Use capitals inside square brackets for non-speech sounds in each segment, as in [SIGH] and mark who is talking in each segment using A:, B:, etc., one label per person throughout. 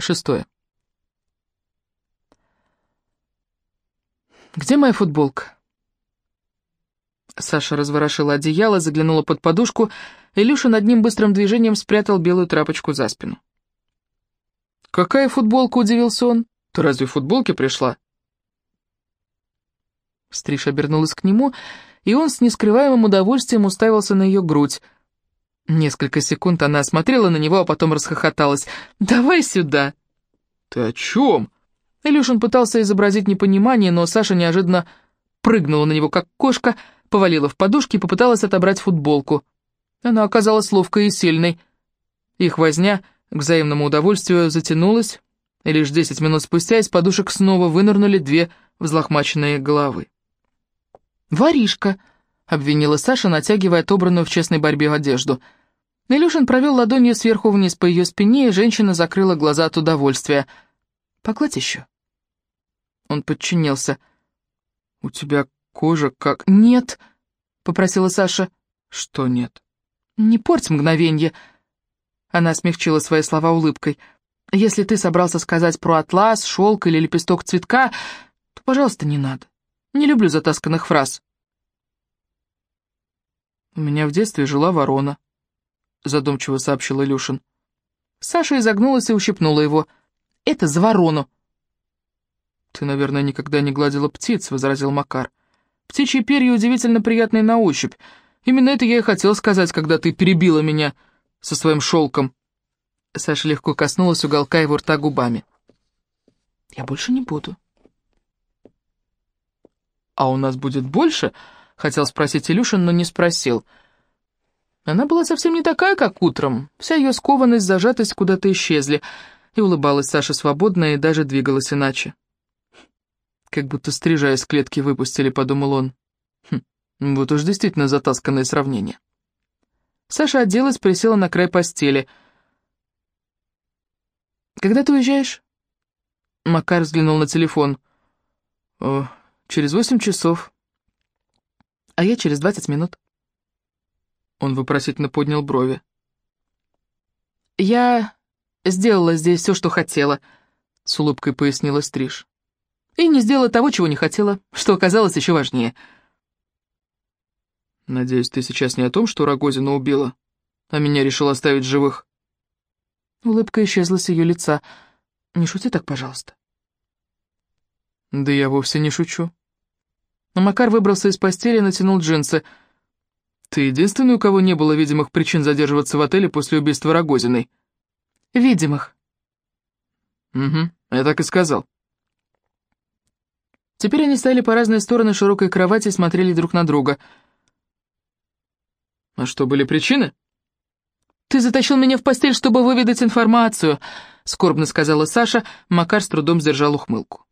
A: Шестое. «Где моя футболка?» Саша разворошила одеяло, заглянула под подушку, Илюша над ним быстрым движением спрятал белую тряпочку за спину. «Какая футболка?» — удивился он. «Ты разве в футболке пришла?» Стриж обернулась к нему, и он с нескрываемым удовольствием уставился на ее грудь. Несколько секунд она смотрела на него, а потом расхохоталась. «Давай сюда!» «Ты о чем?» Илюшин пытался изобразить непонимание, но Саша неожиданно прыгнула на него, как кошка, повалила в подушки и попыталась отобрать футболку. Она оказалась ловкой и сильной. Их возня к взаимному удовольствию затянулась, и лишь десять минут спустя из подушек снова вынырнули две взлохмаченные головы. «Воришка!» — обвинила Саша, натягивая отобранную в честной борьбе одежду. Илюшин провел ладонью сверху вниз по ее спине, и женщина закрыла глаза от удовольствия. «Погладь еще». Он подчинился. «У тебя кожа как...» «Нет», — попросила Саша. «Что нет?» «Не порть мгновенье», она смягчила свои слова улыбкой. «Если ты собрался сказать про атлас, шелк или лепесток цветка, то, пожалуйста, не надо. Не люблю затасканных фраз». «У меня в детстве жила ворона», — задумчиво сообщил Илюшин. Саша изогнулась и ущипнула его. «Это за ворону». «Ты, наверное, никогда не гладила птиц», — возразил Макар. «Птичьи перья удивительно приятные на ощупь. Именно это я и хотел сказать, когда ты перебила меня со своим шелком». Саша легко коснулась уголка его рта губами. «Я больше не буду». «А у нас будет больше?» — хотел спросить Илюшин, но не спросил. Она была совсем не такая, как утром. Вся ее скованность, зажатость куда-то исчезли, и улыбалась Саша свободно и даже двигалась иначе. «Как будто стрижа из клетки выпустили», — подумал он. Хм, вот уж действительно затасканное сравнение. Саша оделась, присела на край постели. «Когда ты уезжаешь?» Макар взглянул на телефон. «О, через восемь часов. А я через двадцать минут». Он вопросительно поднял брови. «Я сделала здесь все, что хотела», — с улыбкой пояснила Стриж. «И не сделала того, чего не хотела, что оказалось еще важнее». «Надеюсь, ты сейчас не о том, что Рогозина убила, а меня решил оставить живых?» Улыбка исчезла с ее лица. «Не шути так, пожалуйста». «Да я вовсе не шучу». Но Макар выбрался из постели и натянул джинсы. «Ты единственный, у кого не было видимых причин задерживаться в отеле после убийства Рогозиной?» «Видимых». «Угу, я так и сказал». Теперь они стояли по разные стороны широкой кровати и смотрели друг на друга — «А что, были причины?» «Ты затащил меня в постель, чтобы выведать информацию», — скорбно сказала Саша. Макар с трудом сдержал ухмылку.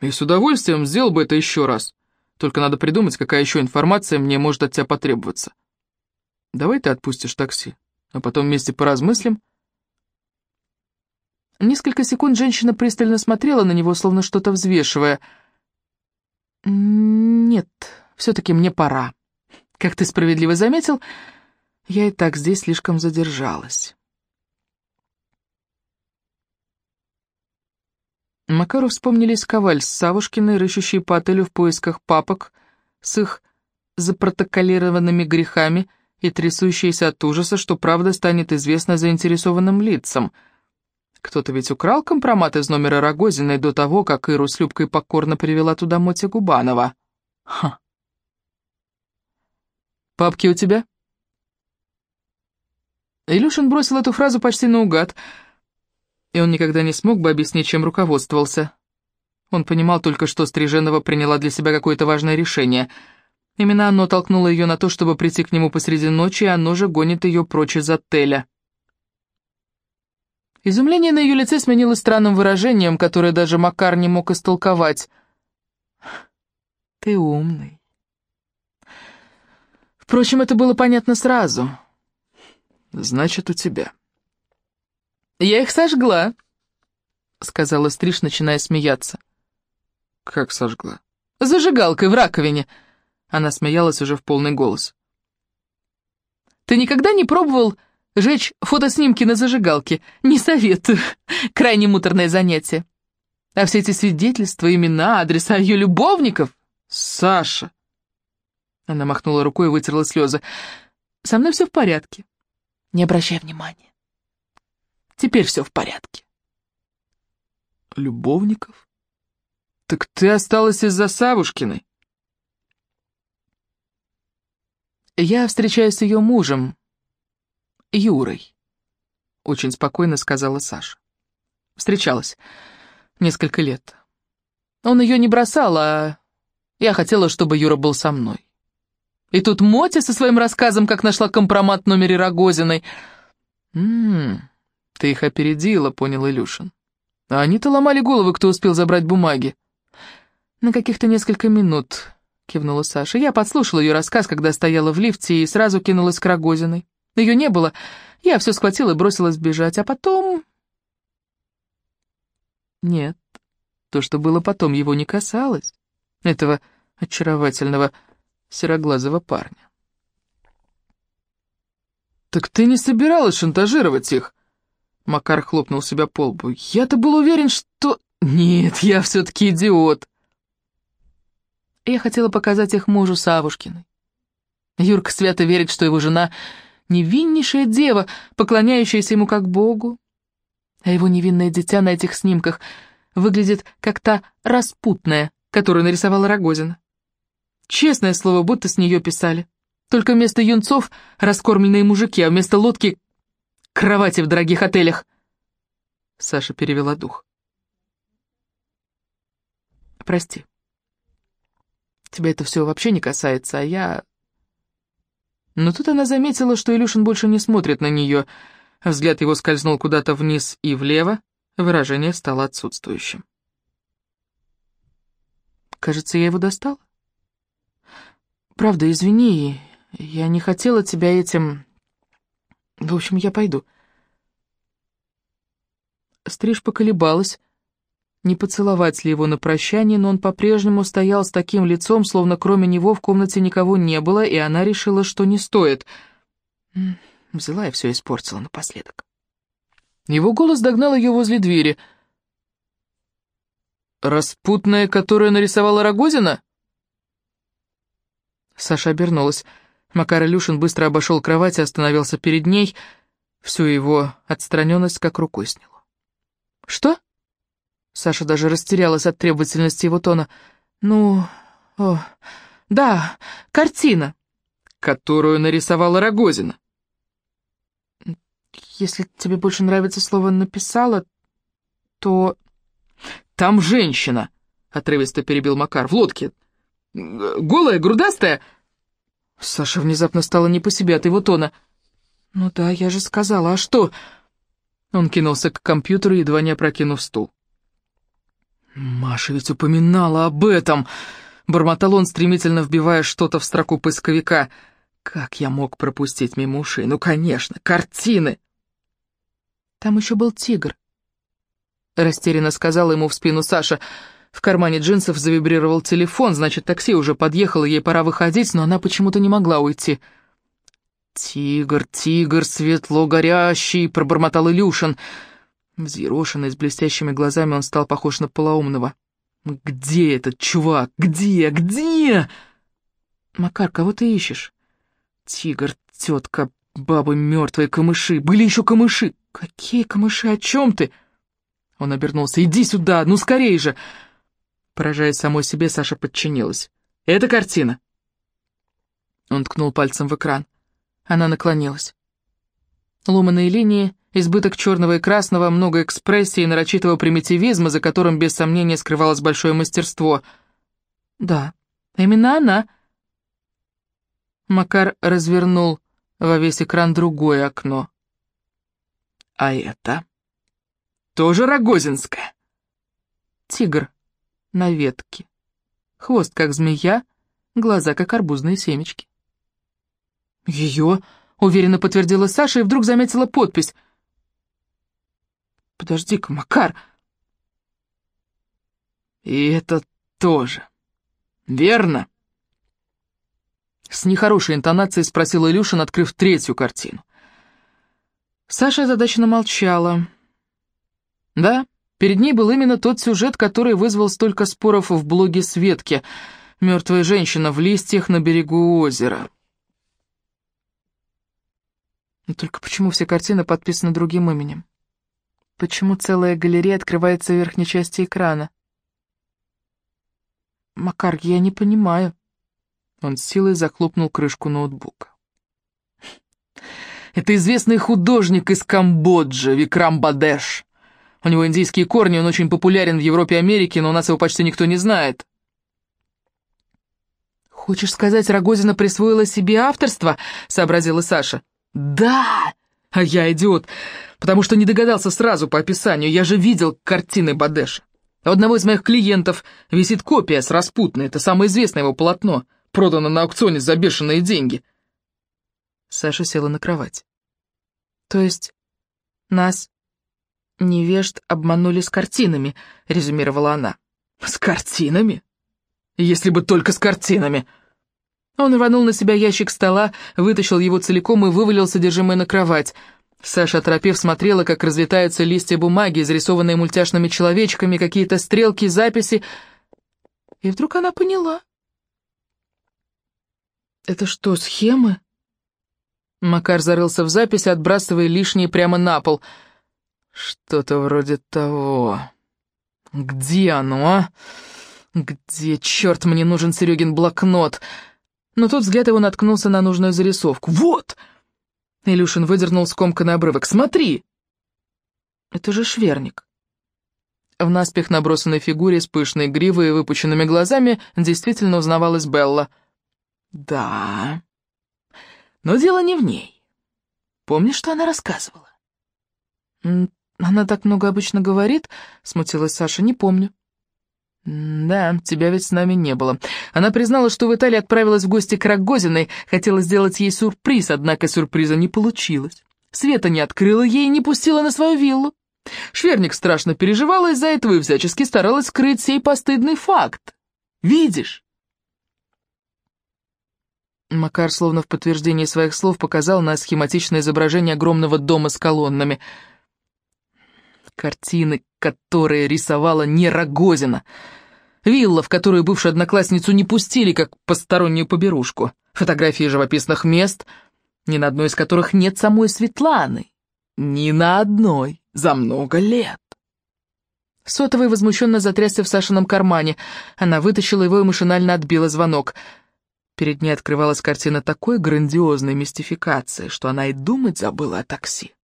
A: «И с удовольствием сделал бы это еще раз. Только надо придумать, какая еще информация мне может от тебя потребоваться. Давай ты отпустишь такси, а потом вместе поразмыслим». Несколько секунд женщина пристально смотрела на него, словно что-то взвешивая. «Нет, все-таки мне пора». Как ты справедливо заметил, я и так здесь слишком задержалась. Макару вспомнились Коваль с Савушкиной, рыщущие по отелю в поисках папок с их запротоколированными грехами и трясущиеся от ужаса, что правда станет известна заинтересованным лицам. Кто-то ведь украл компромат из номера Рогозиной до того, как Иру с Любкой покорно привела туда Мотя Губанова. Ха! «Папки у тебя?» Илюшин бросил эту фразу почти наугад, и он никогда не смог бы объяснить, чем руководствовался. Он понимал только, что Стриженова приняла для себя какое-то важное решение. Именно оно толкнуло ее на то, чтобы прийти к нему посреди ночи, и оно же гонит ее прочь из отеля. Изумление на ее лице сменилось странным выражением, которое даже Макар не мог истолковать. «Ты умный». Впрочем, это было понятно сразу. Значит, у тебя. Я их сожгла, сказала Стриж, начиная смеяться. Как сожгла? Зажигалкой в раковине. Она смеялась уже в полный голос. Ты никогда не пробовал Жечь фотоснимки на зажигалке. Не советую. [LAUGHS] Крайне муторное занятие. А все эти свидетельства, имена, адреса ее любовников...
B: Саша!
A: Она махнула рукой и вытерла слезы. Со мной все в порядке. Не обращай внимания. Теперь все в порядке.
B: Любовников? Так ты осталась из-за Савушкиной?
A: Я встречаюсь с ее мужем, Юрой, очень спокойно сказала Саша. Встречалась несколько лет. Он ее не бросал, а я хотела, чтобы Юра был со мной. И тут Мотя со своим рассказом, как нашла компромат в номере Рогозиной.
B: «М-м, ты их опередила», — понял Илюшин. А они-то ломали головы, кто успел забрать бумаги.
A: «На каких-то несколько минут», — кивнула Саша. «Я подслушала ее рассказ, когда стояла в лифте, и сразу кинулась к Рогозиной. Ее не было, я все схватила и бросилась бежать, а потом...» Нет, то, что было потом, его не касалось, этого очаровательного сероглазого парня.
B: «Так ты не собиралась шантажировать их?» Макар хлопнул себя по лбу. «Я-то был уверен, что...» «Нет, я все-таки идиот!»
A: Я хотела показать их мужу Савушкиной. Юрка свято верит, что его жена — невиннейшая дева, поклоняющаяся ему как богу. А его невинное дитя на этих снимках выглядит как та распутная, которую нарисовала Рогозина. Честное слово, будто с нее писали. Только вместо юнцов раскормленные мужики, а вместо лодки — кровати в дорогих отелях. Саша перевела дух. «Прости. Тебя это все вообще не касается, а я...» Но тут она заметила, что Илюшин больше не смотрит на нее. Взгляд его скользнул куда-то вниз и влево, выражение стало отсутствующим. «Кажется, я его достала?» Правда, извини, я не хотела тебя этим... В общем, я пойду. Стриж поколебалась, не поцеловать ли его на прощание, но он по-прежнему стоял с таким лицом, словно кроме него в комнате никого не было, и она решила, что не стоит. Взяла и все испортила напоследок. Его голос догнал ее возле двери.
B: «Распутная, которая нарисовала Рогозина?»
A: Саша обернулась. Макар Илюшин быстро обошел кровать и остановился перед ней. Всю его отстраненность как рукой сняло. «Что?» Саша даже растерялась от требовательности его тона. «Ну... О, да, картина».
B: «Которую нарисовала Рогозина».
A: «Если тебе больше нравится слово «написала», то...»
B: «Там женщина», — отрывисто перебил Макар, — «в лодке. Голая, грудастая?»
A: Саша внезапно стала не по себе от его тона. «Ну да, я же сказала, а что?» Он кинулся к компьютеру, едва не опрокинув стул.
B: «Маша ведь упоминала об этом!» Бормотал он, стремительно вбивая что-то в строку поисковика. «Как я мог пропустить мимо ушей? Ну, конечно, картины!»
A: «Там еще был тигр», — растерянно сказала ему в спину Саша. В кармане джинсов завибрировал телефон, значит, такси уже подъехало, ей пора выходить, но она почему-то не могла уйти. «Тигр, тигр, светло горящий!» — пробормотал Илюшин. Взъерошенный, с блестящими глазами, он стал похож на полоумного. «Где этот чувак? Где? Где?» «Макар, кого ты ищешь?» «Тигр, тетка, бабы мертвые, камыши. Были еще камыши!» «Какие камыши? О чем ты?» Он обернулся. «Иди сюда, ну скорей же!» Поражаясь самой себе, Саша подчинилась. «Это картина!» Он ткнул пальцем в экран. Она наклонилась. Ломаные линии, избыток черного и красного, много экспрессии и нарочитого примитивизма, за которым без сомнения скрывалось большое мастерство. «Да, именно она!» Макар развернул во весь экран другое окно.
B: «А это?» «Тоже Рогозинская?»
A: «Тигр», на ветке. Хвост, как змея, глаза, как арбузные семечки. «Ее!» — уверенно подтвердила Саша и вдруг заметила подпись. «Подожди-ка, Макар!»
B: «И это тоже. Верно?»
A: С нехорошей интонацией спросил Илюшин, открыв третью картину. Саша озадаченно молчала. Да, перед ней был именно тот сюжет, который вызвал столько споров в блоге Светки. «Мертвая женщина в листьях на берегу озера». Но только почему все картины подписаны другим именем? Почему целая галерея открывается в верхней части экрана? Макар, я не понимаю. Он с силой захлопнул крышку ноутбука. Это известный художник из Камбоджи, Викрам Бадеш. У него индийские корни, он очень популярен в Европе и Америке, но у нас его почти никто не знает. «Хочешь сказать, Рогозина присвоила себе авторство?» — сообразила Саша. «Да! А я идиот, потому что не догадался сразу по описанию. Я же видел картины Бадеша. У одного из моих клиентов висит копия с распутной. Это самое известное его полотно, продано на аукционе за бешеные деньги». Саша села на кровать. «То есть нас, невежд, обманули с картинами», — резюмировала она. «С картинами? Если бы только с картинами!» Он рванул на себя ящик стола, вытащил его целиком и вывалил содержимое на кровать. Саша, оторопев, смотрела, как разлетаются листья бумаги, изрисованные мультяшными человечками, какие-то стрелки, записи. И вдруг она поняла. «Это что, схемы?» Макар зарылся в записи, отбрасывая лишнее прямо на пол. «Что-то вроде того. Где оно, а? Где, черт, мне нужен Серегин блокнот?» но тут взгляд его наткнулся на нужную зарисовку. «Вот!» Илюшин выдернул скомканный обрывок. «Смотри!» «Это же шверник». В наспех набросанной фигуре с пышной гривой и выпученными глазами действительно узнавалась Белла. «Да...» Но дело не в ней. Помнишь, что она рассказывала? «Она так много обычно говорит», — смутилась Саша, — «не помню». «Да, тебя ведь с нами не было. Она признала, что в Италии отправилась в гости к Рогозиной, хотела сделать ей сюрприз, однако сюрприза не получилось. Света не открыла ей и не пустила на свою виллу. Шверник страшно переживала из-за этого и всячески старалась скрыть сей постыдный факт. Видишь?» Макар, словно в подтверждение своих слов, показал на схематичное изображение огромного дома с колоннами. Картины, которые рисовала не Рогозина — Вилла, в которую бывшую одноклассницу не пустили, как постороннюю поберушку. Фотографии живописных мест, ни на одной из которых нет самой Светланы. Ни на одной за много лет. Сотовый возмущенно затрясся в Сашином кармане. Она вытащила его и машинально отбила звонок. Перед ней открывалась картина такой грандиозной мистификации, что она и думать забыла о такси.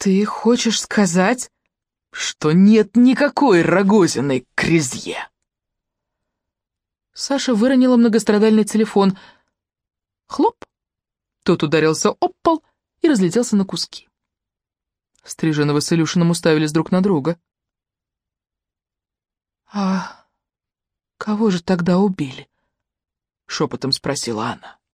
A: «Ты хочешь сказать...» что нет никакой Рогозиной Крезье. Саша выронила многострадальный телефон. Хлоп! Тот ударился об пол и разлетелся на куски. Стриженова с Илюшиным уставились друг на друга. «А кого же тогда убили?» — шепотом спросила она.